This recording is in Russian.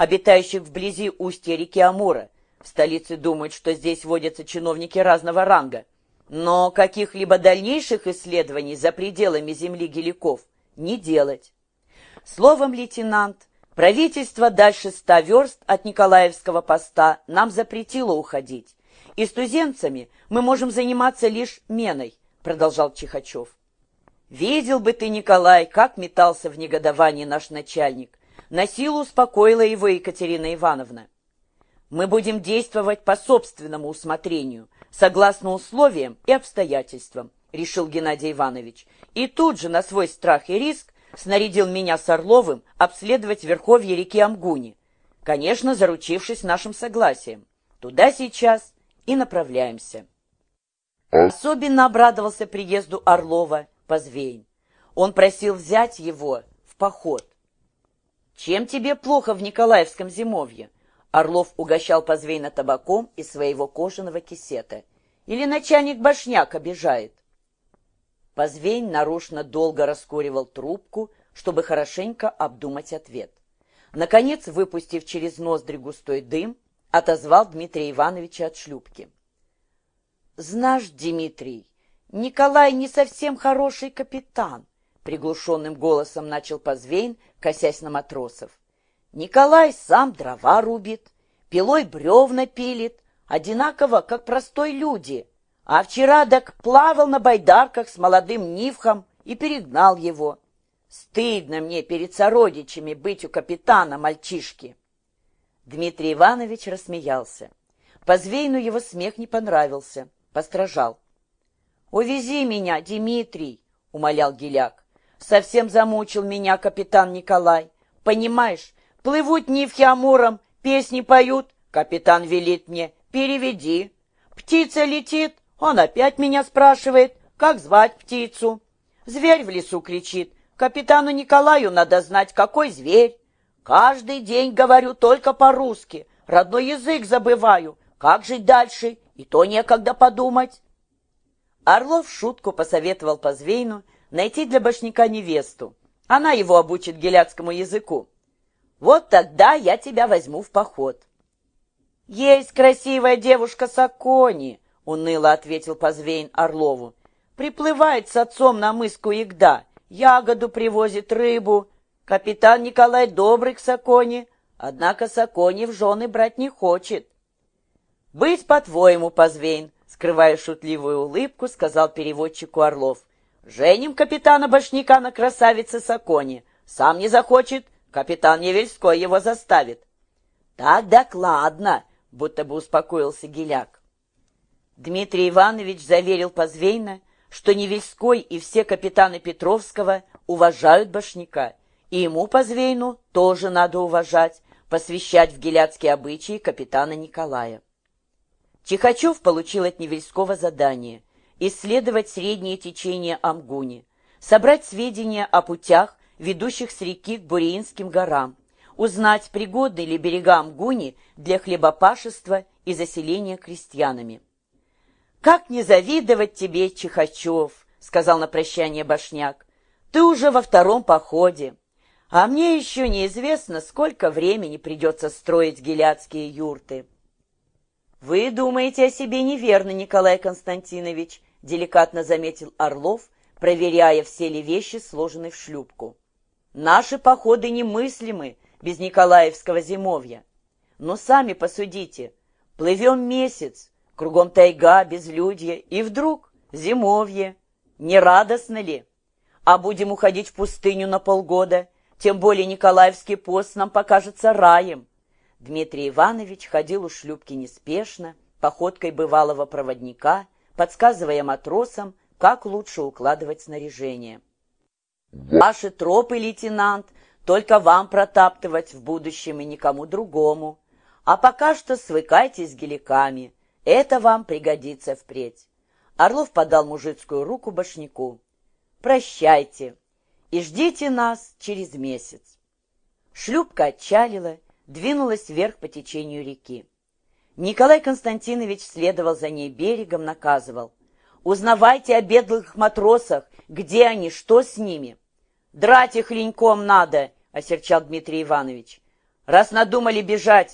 обитающих вблизи устья реки Амура. В столице думают, что здесь водятся чиновники разного ранга. Но каких-либо дальнейших исследований за пределами земли геликов не делать. Словом, лейтенант, правительство дальше ста верст от Николаевского поста нам запретило уходить. И с туземцами мы можем заниматься лишь меной, продолжал Чихачев. Видел бы ты, Николай, как метался в негодовании наш начальник. На силу успокоила его Екатерина Ивановна. Мы будем действовать по собственному усмотрению, согласно условиям и обстоятельствам, решил Геннадий Иванович. И тут же на свой страх и риск снарядил меня с Орловым обследовать верховье реки Амгуни, конечно, заручившись нашим согласием. Туда сейчас и направляемся. Особенно обрадовался приезду Орлова Позвейн. Он просил взять его в поход. «Чем тебе плохо в Николаевском зимовье?» Орлов угощал Позвейна табаком из своего кожаного кисета. «Или начальник башняк обижает?» Позвейн нарочно долго раскуривал трубку, чтобы хорошенько обдумать ответ. Наконец, выпустив через ноздри густой дым, отозвал Дмитрия Ивановича от шлюпки. «Знаешь, Дмитрий, Николай не совсем хороший капитан», приглушенным голосом начал Позвейн, косясь на матросов. «Николай сам дрова рубит, пилой бревна пилит, одинаково, как простой люди, а вчера так плавал на байдарках с молодым Нивхом и перегнал его. Стыдно мне перед сородичами быть у капитана мальчишки». Дмитрий Иванович рассмеялся. Позвейну его смех не понравился, постражал. «Увези меня, Дмитрий!» — умолял Геляк. «Совсем замучил меня капитан Николай. Понимаешь, плывут нивхи Амуром, песни поют. Капитан велит мне, переведи. Птица летит, он опять меня спрашивает, как звать птицу. Зверь в лесу кричит, капитану Николаю надо знать, какой зверь. Каждый день говорю только по-русски, родной язык забываю. Как жить дальше? И то некогда подумать. Орлов шутку посоветовал Позвейну найти для башняка невесту. Она его обучит геляцкому языку. Вот тогда я тебя возьму в поход. Есть красивая девушка Сакони, уныло ответил Позвейн Орлову. Приплывает с отцом на мыску Ягда, ягоду привозит, рыбу. Капитан Николай добрый к Сакони, однако Сакони в жены брать не хочет. Быть по-твоему, Позвейн, скрывая шутливую улыбку, сказал переводчику Орлов. «Женим капитана Башняка на красавице Саконе. Сам не захочет, капитан Невельской его заставит». «Так докладно», — будто бы успокоился Геляк. Дмитрий Иванович заверил Позвейна, что Невельской и все капитаны Петровского уважают Башняка, и ему, Позвейну, тоже надо уважать, посвящать в геляцкие обычаи капитана Николая. Чихачев получил от Невельского задание исследовать среднее течение Амгуни, собрать сведения о путях, ведущих с реки к Буриинским горам, узнать, пригодны ли берега Амгуни для хлебопашества и заселения крестьянами. «Как не завидовать тебе, Чихачев!» — сказал на прощание Башняк. «Ты уже во втором походе, а мне еще неизвестно, сколько времени придется строить геляцкие юрты». «Вы думаете о себе неверно, Николай Константинович», — деликатно заметил Орлов, проверяя, все ли вещи сложены в шлюпку. «Наши походы немыслимы без Николаевского зимовья. Но сами посудите, плывем месяц, кругом тайга, безлюдье, и вдруг зимовье. Не радостно ли? А будем уходить в пустыню на полгода, тем более Николаевский пост нам покажется раем. Дмитрий Иванович ходил у шлюпки неспешно, походкой бывалого проводника, подсказывая матросам, как лучше укладывать снаряжение. «Ваши тропы, лейтенант, только вам протаптывать в будущем и никому другому. А пока что свыкайтесь с геликами, это вам пригодится впредь». Орлов подал мужицкую руку башняку. «Прощайте и ждите нас через месяц». Шлюпка отчалила, двинулась вверх по течению реки. Николай Константинович следовал за ней берегом, наказывал. «Узнавайте о беглых матросах, где они, что с ними?» «Драть их леньком надо!» — осерчал Дмитрий Иванович. Раз надумали бежать,